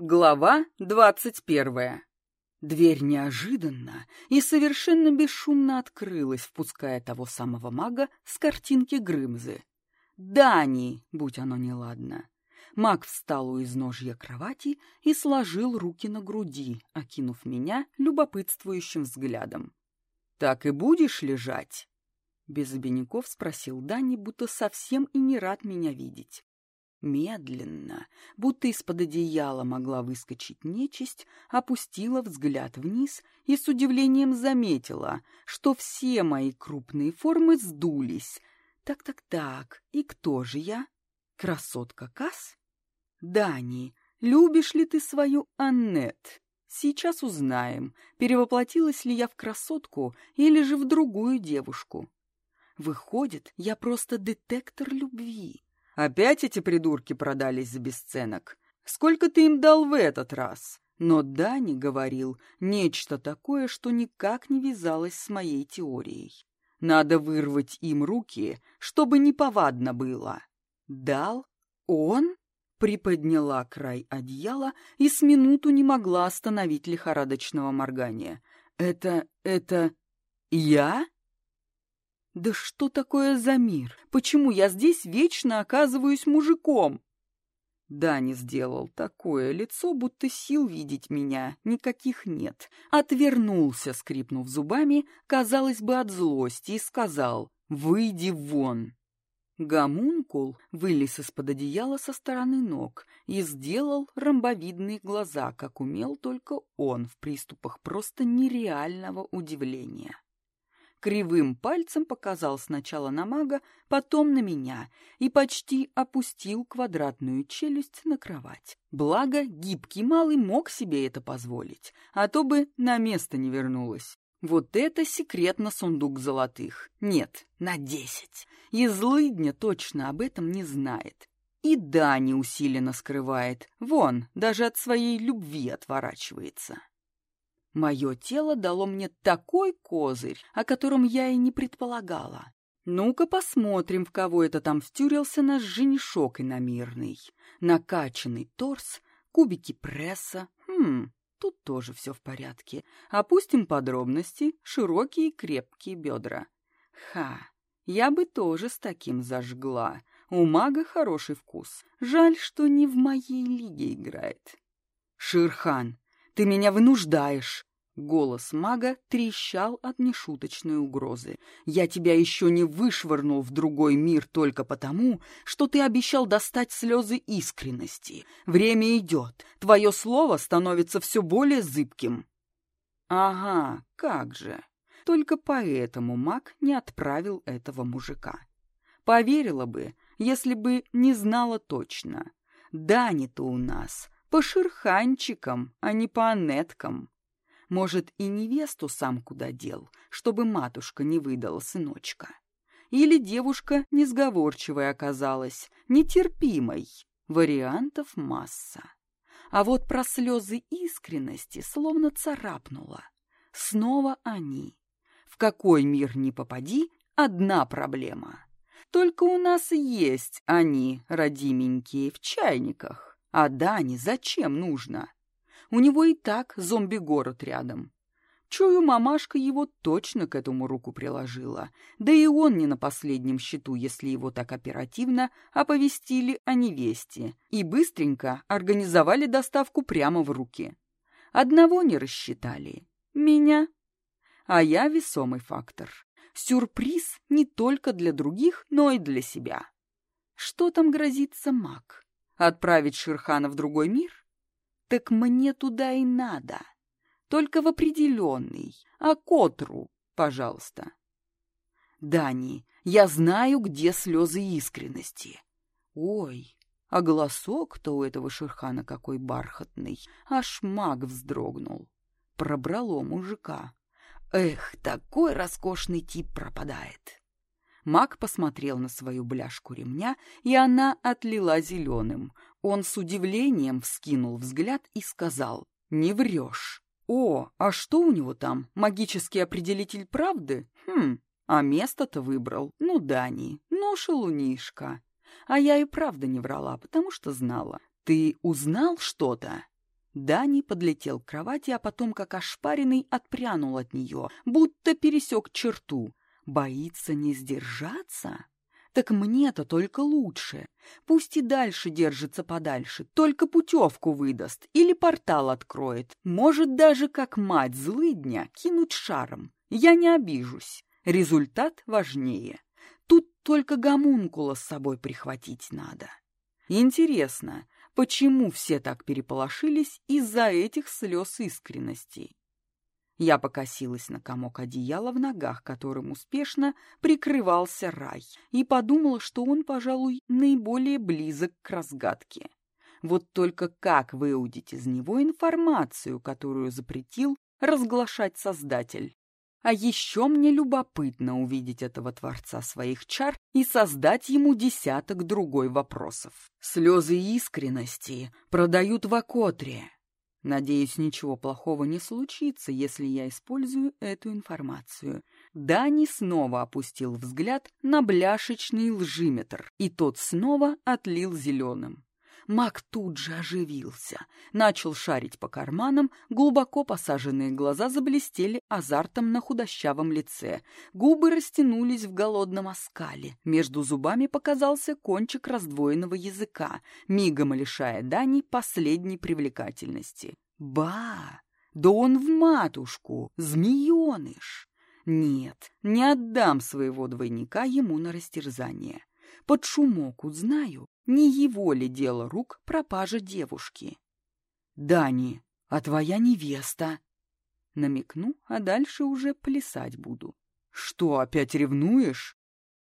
Глава двадцать первая. Дверь неожиданно и совершенно бесшумно открылась, впуская того самого мага с картинки Грымзы. Дани, будь оно неладно. Маг встал у изножья кровати и сложил руки на груди, окинув меня любопытствующим взглядом. «Так и будешь лежать?» Без обиняков спросил Дани, будто совсем и не рад меня видеть. Медленно, будто из-под одеяла могла выскочить нечисть, опустила взгляд вниз и с удивлением заметила, что все мои крупные формы сдулись. Так-так-так, и кто же я? Красотка Кас? Дани, любишь ли ты свою Аннет? Сейчас узнаем, перевоплотилась ли я в красотку или же в другую девушку. Выходит, я просто детектор любви. Опять эти придурки продались за бесценок. Сколько ты им дал в этот раз? Но Дани говорил нечто такое, что никак не вязалось с моей теорией. Надо вырвать им руки, чтобы неповадно было. Дал? Он? Приподняла край одеяла и с минуту не могла остановить лихорадочного моргания. Это... это... я? Да что такое за мир? Почему я здесь вечно оказываюсь мужиком? Дани сделал такое лицо, будто сил видеть меня никаких нет. Отвернулся, скрипнув зубами, казалось бы, от злости, и сказал «Выйди вон». Гомункул вылез из-под одеяла со стороны ног и сделал ромбовидные глаза, как умел только он в приступах просто нереального удивления кривым пальцем показал сначала на мага, потом на меня и почти опустил квадратную челюсть на кровать. Благо, гибкий малый мог себе это позволить, а то бы на место не вернулась. Вот это секрет на сундук золотых. Нет, на десять. И злыдня точно об этом не знает. И да, не усиленно скрывает. Вон, даже от своей любви отворачивается. Мое тело дало мне такой козырь, о котором я и не предполагала. Ну-ка посмотрим, в кого это там втюрился наш женишок иномирный. Накачанный торс, кубики пресса. Хм, тут тоже все в порядке. Опустим подробности, широкие крепкие бедра. Ха, я бы тоже с таким зажгла. У мага хороший вкус. Жаль, что не в моей лиге играет. Ширхан, ты меня вынуждаешь. Голос мага трещал от нешуточной угрозы. «Я тебя еще не вышвырнул в другой мир только потому, что ты обещал достать слезы искренности. Время идет, твое слово становится все более зыбким». «Ага, как же!» Только поэтому маг не отправил этого мужика. Поверила бы, если бы не знала точно. Дани-то у нас по шерханчикам, а не по анеткам. Может, и невесту сам куда дел, чтобы матушка не выдала сыночка. Или девушка несговорчивой оказалась, нетерпимой. Вариантов масса. А вот про слезы искренности словно царапнуло. Снова они. В какой мир ни попади, одна проблема. Только у нас есть они, родименькие, в чайниках. А Дане зачем нужно? У него и так зомби-город рядом. Чую, мамашка его точно к этому руку приложила. Да и он не на последнем счету, если его так оперативно оповестили о невесте и быстренько организовали доставку прямо в руки. Одного не рассчитали — меня. А я весомый фактор. Сюрприз не только для других, но и для себя. Что там грозится маг? Отправить Шерхана в другой мир? Так мне туда и надо. Только в определенный. А Котру, пожалуйста. Дани, я знаю, где слезы искренности. Ой, а голосок-то у этого Шерхана какой бархатный. Аж маг вздрогнул. Пробрало мужика. Эх, такой роскошный тип пропадает. Маг посмотрел на свою бляшку ремня, и она отлила зеленым. Он с удивлением вскинул взгляд и сказал «Не врешь». «О, а что у него там? Магический определитель правды? Хм, а место-то выбрал. Ну, Дани, ну, шалунишка. А я и правда не врала, потому что знала. Ты узнал что-то?» Дани подлетел к кровати, а потом, как ошпаренный, отпрянул от нее, будто пересек черту. Боится не сдержаться? Так мне-то только лучше. Пусть и дальше держится подальше, только путевку выдаст или портал откроет. Может даже, как мать злыдня, кинуть шаром. Я не обижусь. Результат важнее. Тут только гомункула с собой прихватить надо. Интересно, почему все так переполошились из-за этих слез искренности? Я покосилась на комок одеяла в ногах, которым успешно прикрывался рай, и подумала, что он, пожалуй, наиболее близок к разгадке. Вот только как выудить из него информацию, которую запретил разглашать Создатель? А еще мне любопытно увидеть этого творца своих чар и создать ему десяток другой вопросов. Слезы искренности продают в Акотре. Надеюсь, ничего плохого не случится, если я использую эту информацию. Дани снова опустил взгляд на бляшечный лжиметр, и тот снова отлил зеленым. Мак тут же оживился, начал шарить по карманам, глубоко посаженные глаза заблестели азартом на худощавом лице, губы растянулись в голодном оскале, между зубами показался кончик раздвоенного языка, мигом лишая Дани последней привлекательности. «Ба! Да он в матушку! Змееныш!» «Нет, не отдам своего двойника ему на растерзание. Под шумок узнаю, не его ли дело рук пропажа девушки? «Дани, а твоя невеста?» Намекну, а дальше уже плясать буду. «Что, опять ревнуешь?»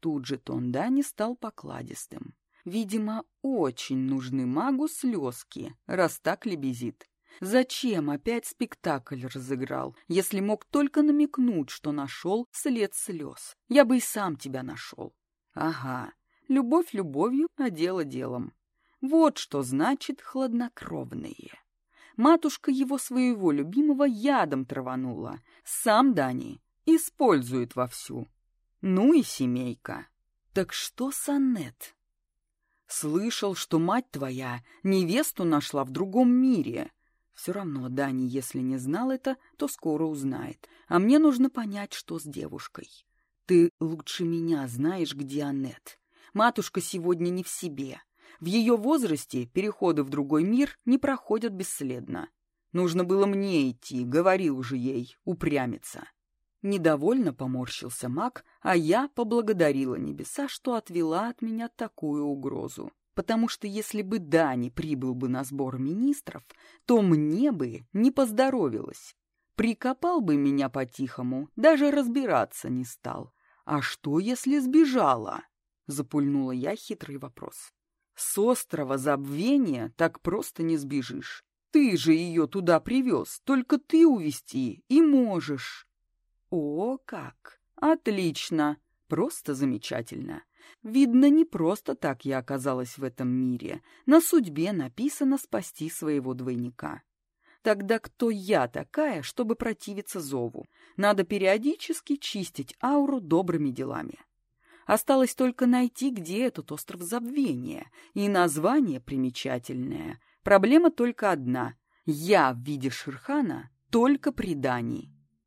Тут же тон Дани стал покладистым. Видимо, очень нужны магу слезки, раз так лебезит. Зачем опять спектакль разыграл, если мог только намекнуть, что нашел след слез? Я бы и сам тебя нашел. Ага, Любовь любовью, а дело делом. Вот что значит хладнокровные. Матушка его своего любимого ядом траванула. Сам Дани использует вовсю. Ну и семейка. Так что, Санет? Слышал, что мать твоя невесту нашла в другом мире. Все равно Дани, если не знал это, то скоро узнает. А мне нужно понять, что с девушкой. Ты лучше меня знаешь, где Аннет. Матушка сегодня не в себе. В ее возрасте переходы в другой мир не проходят бесследно. Нужно было мне идти, говорил же ей, упрямиться. Недовольно поморщился маг, а я поблагодарила небеса, что отвела от меня такую угрозу. Потому что если бы Дани прибыл бы на сбор министров, то мне бы не поздоровилось. Прикопал бы меня по-тихому, даже разбираться не стал. А что, если сбежала? Запульнула я хитрый вопрос. С острова забвения так просто не сбежишь. Ты же ее туда привез, только ты увести и можешь. О, как! Отлично! Просто замечательно. Видно, не просто так я оказалась в этом мире. На судьбе написано спасти своего двойника. Тогда кто я такая, чтобы противиться зову? Надо периодически чистить ауру добрыми делами. Осталось только найти, где этот остров забвения. И название примечательное. Проблема только одна. Я в виде Шерхана только при.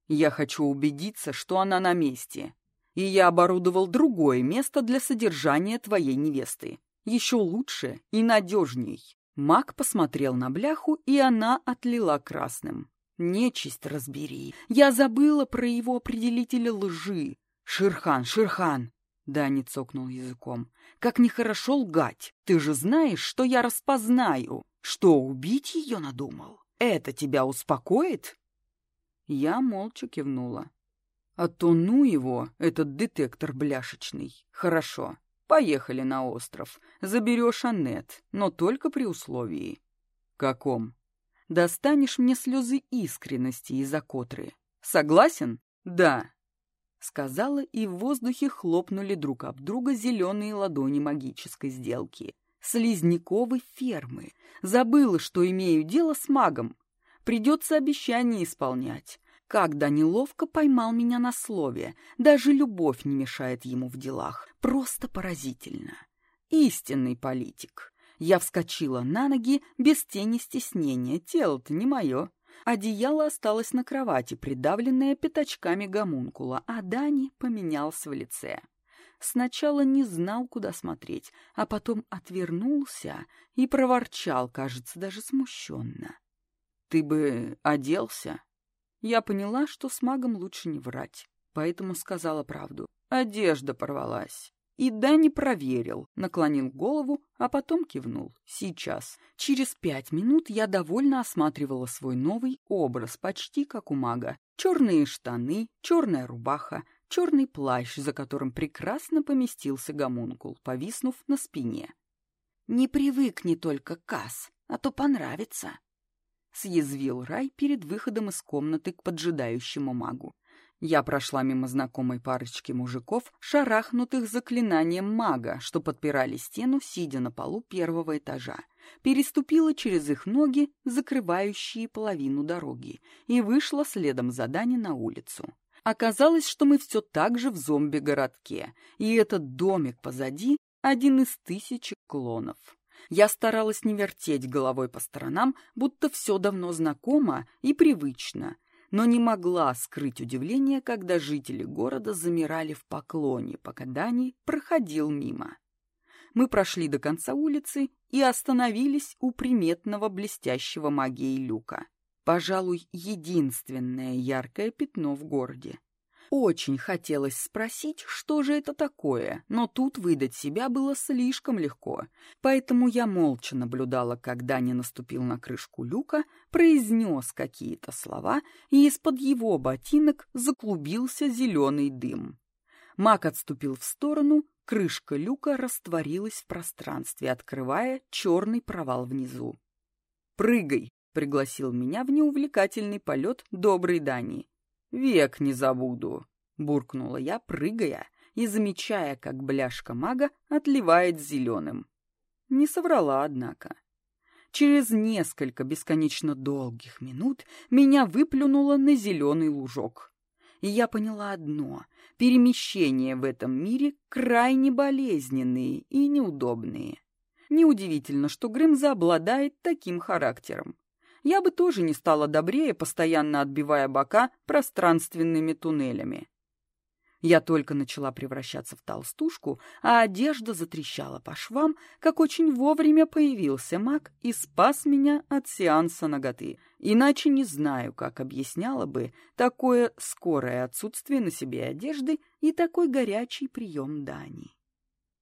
Я хочу убедиться, что она на месте. И я оборудовал другое место для содержания твоей невесты. Еще лучше и надежней. Маг посмотрел на бляху, и она отлила красным. Нечисть разбери. Я забыла про его определителя лжи. Ширхан, Ширхан, Дани цокнул языком. «Как нехорошо лгать! Ты же знаешь, что я распознаю! Что, убить ее надумал? Это тебя успокоит?» Я молча кивнула. «А то ну его, этот детектор бляшечный. Хорошо, поехали на остров. Заберешь Аннет, но только при условии». «Каком?» «Достанешь мне слезы искренности из-за котры. Согласен?» «Да, сказала, и в воздухе хлопнули друг об друга зеленые ладони магической сделки. Слизняковой фермы. Забыла, что имею дело с магом. Придется обещание исполнять. Когда неловко поймал меня на слове. Даже любовь не мешает ему в делах. Просто поразительно. Истинный политик. Я вскочила на ноги без тени стеснения, тело-то не мое. Одеяло осталось на кровати, придавленное пятачками гомункула, а Дани поменялся в лице. Сначала не знал, куда смотреть, а потом отвернулся и проворчал, кажется, даже смущенно. «Ты бы оделся?» Я поняла, что с магом лучше не врать, поэтому сказала правду. Одежда порвалась. И Дани проверил, наклонил голову, а потом кивнул. Сейчас. Через пять минут я довольно осматривала свой новый образ, почти как у мага. Черные штаны, черная рубаха, черный плащ, за которым прекрасно поместился гомункул, повиснув на спине. «Не привыкни только, Кас, а то понравится», — съязвил Рай перед выходом из комнаты к поджидающему магу. Я прошла мимо знакомой парочки мужиков, шарахнутых заклинанием мага, что подпирали стену, сидя на полу первого этажа. Переступила через их ноги, закрывающие половину дороги, и вышла следом за Дани на улицу. Оказалось, что мы все так же в зомби-городке, и этот домик позади — один из тысячи клонов. Я старалась не вертеть головой по сторонам, будто все давно знакомо и привычно, но не могла скрыть удивление, когда жители города замирали в поклоне, пока Дани проходил мимо. Мы прошли до конца улицы и остановились у приметного блестящего магии люка. Пожалуй, единственное яркое пятно в городе. Очень хотелось спросить, что же это такое, но тут выдать себя было слишком легко. Поэтому я молча наблюдала, как Даня наступил на крышку люка, произнес какие-то слова, и из-под его ботинок заклубился зеленый дым. Маг отступил в сторону, крышка люка растворилась в пространстве, открывая черный провал внизу. «Прыгай!» — пригласил меня в неувлекательный полет добрый Дани. «Век не забуду», — буркнула я, прыгая и замечая, как бляшка мага отливает зеленым. Не соврала, однако. Через несколько бесконечно долгих минут меня выплюнуло на зеленый лужок. И я поняла одно — перемещения в этом мире крайне болезненные и неудобные. Неудивительно, что Грымза обладает таким характером я бы тоже не стала добрее, постоянно отбивая бока пространственными туннелями. Я только начала превращаться в толстушку, а одежда затрещала по швам, как очень вовремя появился маг и спас меня от сеанса ноготы. Иначе не знаю, как объясняла бы такое скорое отсутствие на себе одежды и такой горячий прием Дани.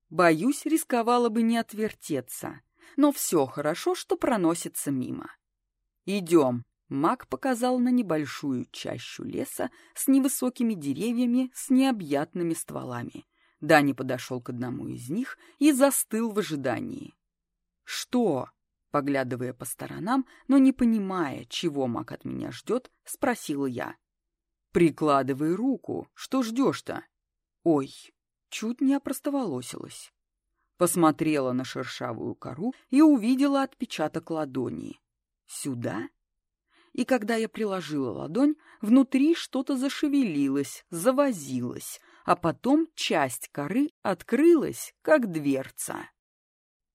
Боюсь, рисковала бы не отвертеться, но все хорошо, что проносится мимо. «Идем!» Маг показал на небольшую чащу леса с невысокими деревьями с необъятными стволами. Дани подошел к одному из них и застыл в ожидании. «Что?» Поглядывая по сторонам, но не понимая, чего маг от меня ждет, спросила я. «Прикладывай руку. Что ждешь-то?» «Ой!» Чуть не опростоволосилась. Посмотрела на шершавую кору и увидела отпечаток ладони. Сюда? И когда я приложила ладонь, внутри что-то зашевелилось, завозилось, а потом часть коры открылась, как дверца.